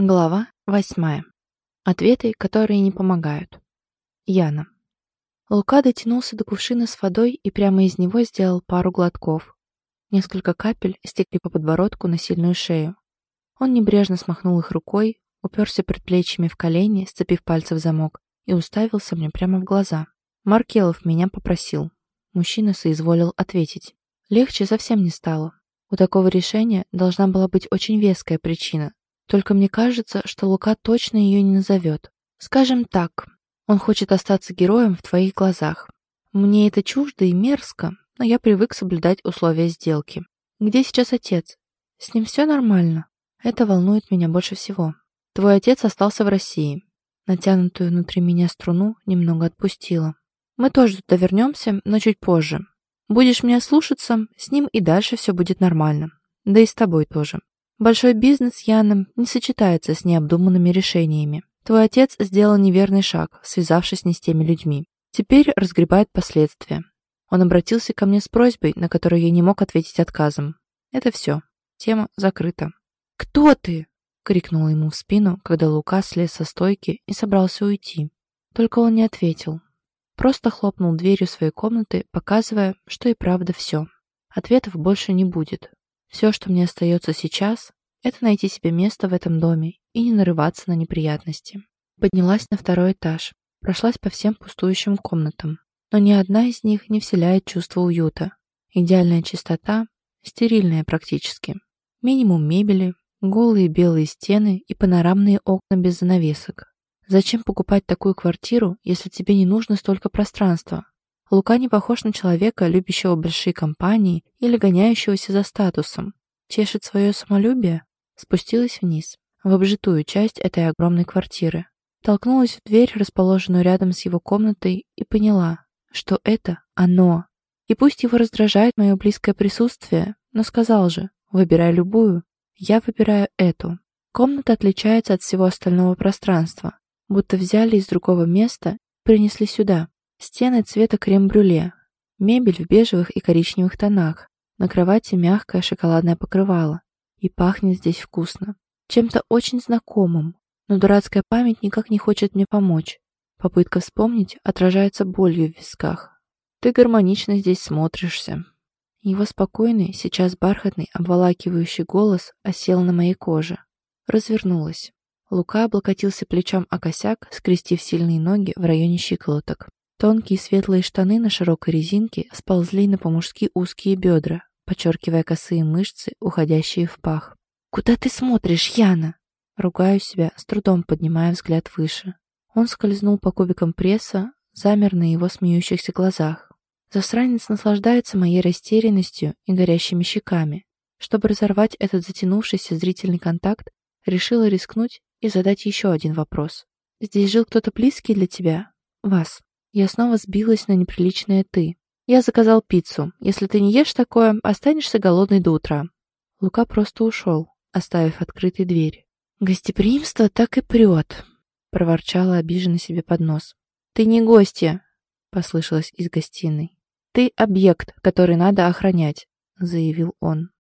Глава восьмая. Ответы, которые не помогают. Яна. Лука дотянулся до кувшина с водой и прямо из него сделал пару глотков. Несколько капель стекли по подбородку на сильную шею. Он небрежно смахнул их рукой, уперся предплечьями в колени, сцепив пальцы в замок, и уставился мне прямо в глаза. Маркелов меня попросил. Мужчина соизволил ответить. Легче совсем не стало. У такого решения должна была быть очень веская причина, только мне кажется, что Лука точно ее не назовет. Скажем так, он хочет остаться героем в твоих глазах. Мне это чуждо и мерзко, но я привык соблюдать условия сделки. Где сейчас отец? С ним все нормально? Это волнует меня больше всего. Твой отец остался в России. Натянутую внутри меня струну немного отпустила. Мы тоже туда вернемся, но чуть позже. Будешь меня слушаться, с ним и дальше все будет нормально. Да и с тобой тоже. Большой бизнес Яном не сочетается с необдуманными решениями. Твой отец сделал неверный шаг, связавшись не с теми людьми. Теперь разгребает последствия. Он обратился ко мне с просьбой, на которую я не мог ответить отказом. Это все. Тема закрыта. «Кто ты?» — крикнула ему в спину, когда Лука слез со стойки и собрался уйти. Только он не ответил. Просто хлопнул дверью своей комнаты, показывая, что и правда все. Ответов больше не будет. Все, что мне остается сейчас, это найти себе место в этом доме и не нарываться на неприятности. Поднялась на второй этаж, прошлась по всем пустующим комнатам, но ни одна из них не вселяет чувство уюта. Идеальная чистота, стерильная практически. Минимум мебели, голые белые стены и панорамные окна без занавесок. Зачем покупать такую квартиру, если тебе не нужно столько пространства? Лука не похож на человека, любящего большие компании или гоняющегося за статусом. Чешет свое самолюбие? Спустилась вниз, в обжитую часть этой огромной квартиры. Толкнулась в дверь, расположенную рядом с его комнатой, и поняла, что это оно. И пусть его раздражает мое близкое присутствие, но сказал же, выбирай любую. Я выбираю эту. Комната отличается от всего остального пространства, будто взяли из другого места и принесли сюда. Стены цвета крем-брюле, мебель в бежевых и коричневых тонах, на кровати мягкое шоколадное покрывало. И пахнет здесь вкусно. Чем-то очень знакомым, но дурацкая память никак не хочет мне помочь. Попытка вспомнить отражается болью в висках. Ты гармонично здесь смотришься. Его спокойный, сейчас бархатный, обволакивающий голос осел на моей коже. Развернулась. Лука облокотился плечом о косяк, скрестив сильные ноги в районе щиколоток. Тонкие светлые штаны на широкой резинке сползли на по-мужски узкие бедра, подчеркивая косые мышцы, уходящие в пах. «Куда ты смотришь, Яна?» Ругаю себя, с трудом поднимая взгляд выше. Он скользнул по кубикам пресса, замер на его смеющихся глазах. Засранец наслаждается моей растерянностью и горящими щеками. Чтобы разорвать этот затянувшийся зрительный контакт, решила рискнуть и задать еще один вопрос. «Здесь жил кто-то близкий для тебя? Вас?» Я снова сбилась на неприличное «ты». Я заказал пиццу. Если ты не ешь такое, останешься голодный до утра. Лука просто ушел, оставив открытой дверь. «Гостеприимство так и прет», — проворчала обиженно себе под нос. «Ты не гостья», — послышалось из гостиной. «Ты объект, который надо охранять», — заявил он.